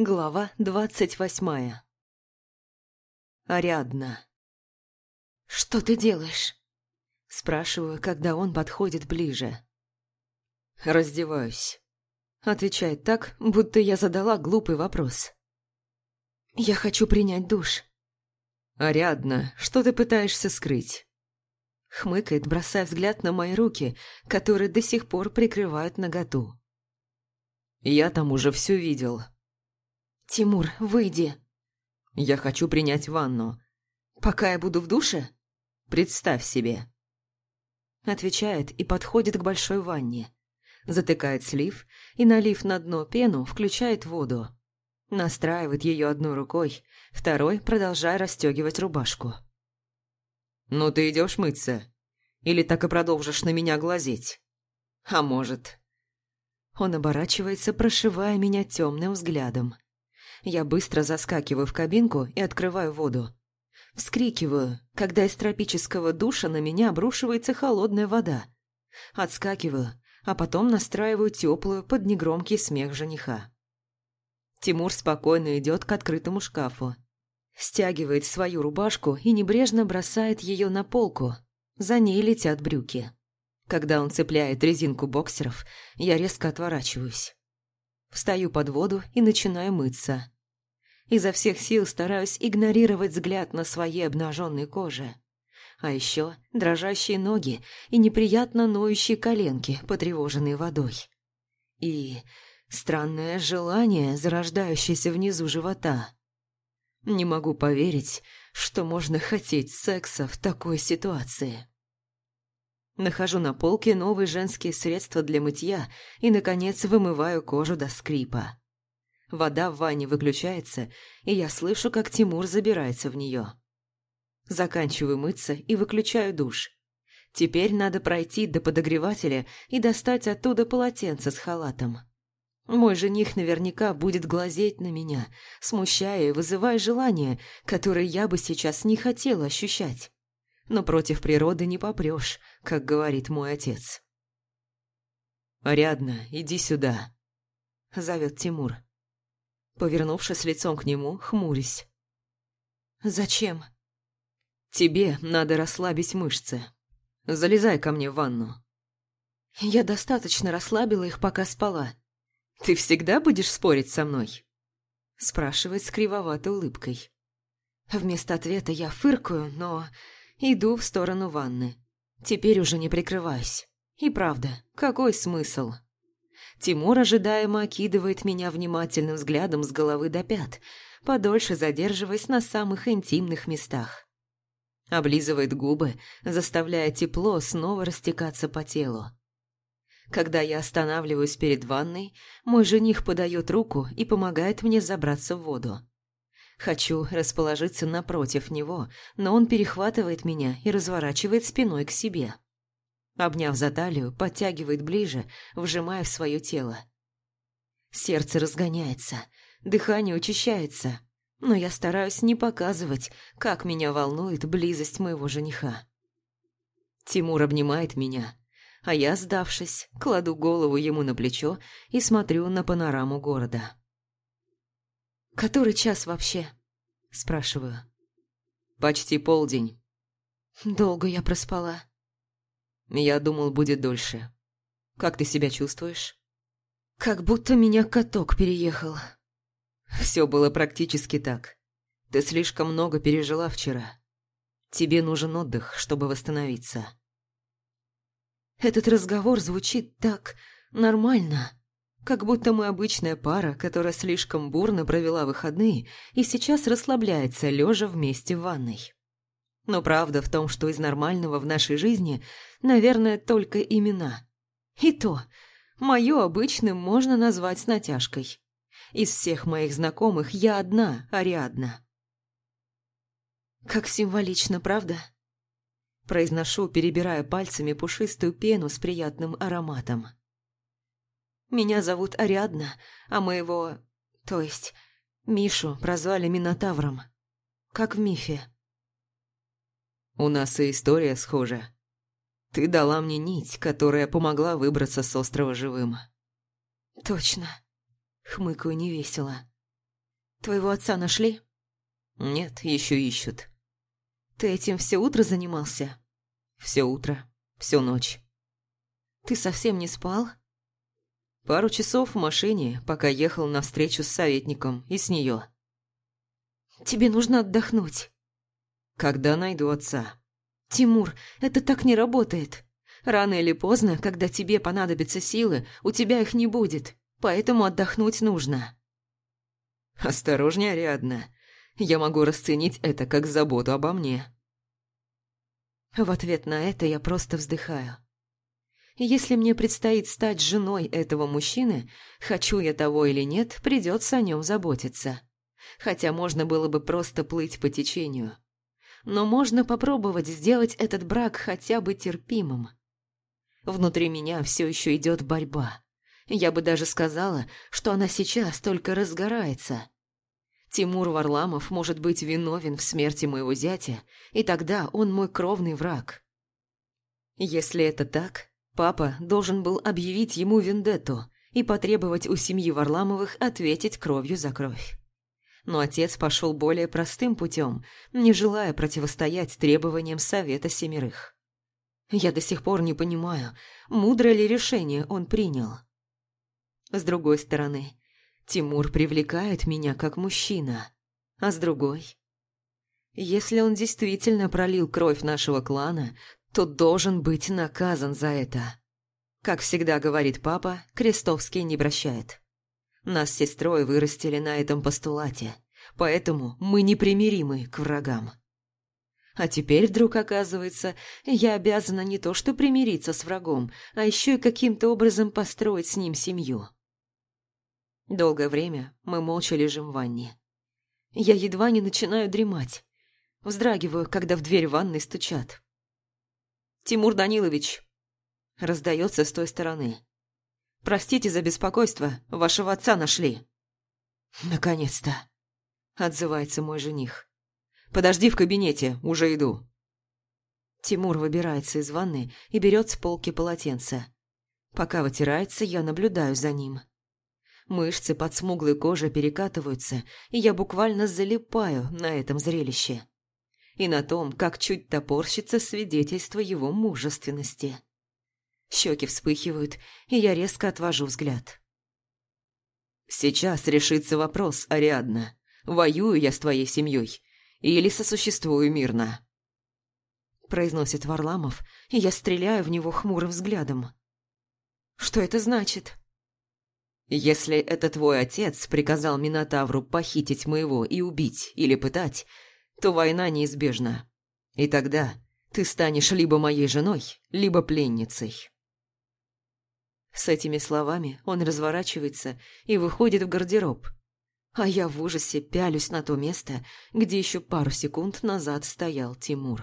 Глава двадцать восьмая. Ариадна. «Что ты делаешь?» Спрашиваю, когда он подходит ближе. «Раздеваюсь», — отвечает так, будто я задала глупый вопрос. «Я хочу принять душ». «Ариадна, что ты пытаешься скрыть?» Хмыкает, бросая взгляд на мои руки, которые до сих пор прикрывают наготу. «Я там уже все видел», «Тимур, выйди!» «Я хочу принять ванну». «Пока я буду в душе?» «Представь себе». Отвечает и подходит к большой ванне. Затыкает слив и, налив на дно пену, включает воду. Настраивает ее одной рукой, второй продолжая расстегивать рубашку. «Ну ты идешь мыться? Или так и продолжишь на меня глазеть? А может...» Он оборачивается, прошивая меня темным взглядом. Я быстро заскакиваю в кабинку и открываю воду. Вскрикиваю, когда из тропического душа на меня обрушивается холодная вода. Отскакиваю, а потом настраиваю теплую под негромкий смех жениха. Тимур спокойно идет к открытому шкафу. Стягивает свою рубашку и небрежно бросает ее на полку. За ней летят брюки. Когда он цепляет резинку боксеров, я резко отворачиваюсь. Встаю под воду и начинаю мыться. Изо всех сил стараюсь игнорировать взгляд на своей обнаженной коже. А еще дрожащие ноги и неприятно ноющие коленки, потревоженные водой. И странное желание, зарождающееся внизу живота. Не могу поверить, что можно хотеть секса в такой ситуации. Нахожу на полке новые женские средства для мытья и, наконец, вымываю кожу до скрипа. Вода в ванне выключается, и я слышу, как Тимур забирается в нее. Заканчиваю мыться и выключаю душ. Теперь надо пройти до подогревателя и достать оттуда полотенце с халатом. Мой жених наверняка будет глазеть на меня, смущая и вызывая желание, которое я бы сейчас не хотела ощущать но против природы не попрешь, как говорит мой отец. «Ариадна, иди сюда», — зовет Тимур. Повернувшись лицом к нему, хмурясь. «Зачем?» «Тебе надо расслабить мышцы. Залезай ко мне в ванну». «Я достаточно расслабила их, пока спала. Ты всегда будешь спорить со мной?» Спрашивает с кривоватой улыбкой. Вместо ответа я фыркаю, но Иду в сторону ванны. Теперь уже не прикрываюсь. И правда, какой смысл? Тимур ожидаемо окидывает меня внимательным взглядом с головы до пят, подольше задерживаясь на самых интимных местах. Облизывает губы, заставляя тепло снова растекаться по телу. Когда я останавливаюсь перед ванной, мой жених подает руку и помогает мне забраться в воду. Хочу расположиться напротив него, но он перехватывает меня и разворачивает спиной к себе. Обняв за талию, подтягивает ближе, вжимая в свое тело. Сердце разгоняется, дыхание учащается, но я стараюсь не показывать, как меня волнует близость моего жениха. Тимур обнимает меня, а я, сдавшись, кладу голову ему на плечо и смотрю на панораму города. «Который час вообще?» – спрашиваю. «Почти полдень». «Долго я проспала». «Я думал, будет дольше. Как ты себя чувствуешь?» «Как будто меня каток переехал». «Все было практически так. Ты слишком много пережила вчера. Тебе нужен отдых, чтобы восстановиться». Этот разговор звучит так нормально. Как будто мы обычная пара, которая слишком бурно провела выходные и сейчас расслабляется, лежа вместе в ванной. Но правда в том, что из нормального в нашей жизни, наверное, только имена. И то, мое обычным можно назвать с натяжкой. Из всех моих знакомых я одна, Ариадна. Как символично, правда? Произношу, перебирая пальцами пушистую пену с приятным ароматом. Меня зовут Ариадна, а моего... То есть, Мишу прозвали Минотавром. Как в мифе. У нас и история схожа. Ты дала мне нить, которая помогла выбраться с острова живым. Точно. Хмыкаю невесело. Твоего отца нашли? Нет, еще ищут. Ты этим все утро занимался? Все утро, всю ночь. Ты совсем не спал? Пару часов в машине, пока ехал на встречу с советником и с нее. Тебе нужно отдохнуть. Когда найду отца? Тимур, это так не работает. Рано или поздно, когда тебе понадобятся силы, у тебя их не будет, поэтому отдохнуть нужно. Осторожнее, Ариадна. Я могу расценить это как заботу обо мне. В ответ на это я просто вздыхаю. Если мне предстоит стать женой этого мужчины, хочу я того или нет, придется о нем заботиться. Хотя можно было бы просто плыть по течению. Но можно попробовать сделать этот брак хотя бы терпимым. Внутри меня все еще идет борьба. Я бы даже сказала, что она сейчас только разгорается. Тимур Варламов может быть виновен в смерти моего зятя, и тогда он мой кровный враг. Если это так, папа должен был объявить ему вендетту и потребовать у семьи Варламовых ответить кровью за кровь. Но отец пошел более простым путем, не желая противостоять требованиям Совета Семерых. Я до сих пор не понимаю, мудрое ли решение он принял. С другой стороны, Тимур привлекает меня как мужчина, а с другой... Если он действительно пролил кровь нашего клана, то должен быть наказан за это. Как всегда говорит папа, Крестовский не прощает. Нас с сестрой вырастили на этом постулате, поэтому мы непримиримы к врагам. А теперь вдруг оказывается, я обязана не то что примириться с врагом, а еще и каким-то образом построить с ним семью. Долгое время мы молча лежим в ванне. Я едва не начинаю дремать. Вздрагиваю, когда в дверь ванной стучат. «Тимур Данилович!» Раздается с той стороны. «Простите за беспокойство, вашего отца нашли». «Наконец-то!» Отзывается мой жених. Подожди в кабинете, уже иду». Тимур выбирается из ванны и берет с полки полотенце. Пока вытирается, я наблюдаю за ним. Мышцы под смуглой кожей перекатываются, и я буквально залипаю на этом зрелище. И на том, как чуть топорщится свидетельство его мужественности. Щеки вспыхивают, и я резко отвожу взгляд. «Сейчас решится вопрос, Ариадна. Воюю я с твоей семьей или сосуществую мирно?» Произносит Варламов, и я стреляю в него хмурым взглядом. «Что это значит?» «Если это твой отец приказал Минотавру похитить моего и убить или пытать, то война неизбежна. И тогда ты станешь либо моей женой, либо пленницей». С этими словами он разворачивается и выходит в гардероб, а я в ужасе пялюсь на то место, где еще пару секунд назад стоял Тимур.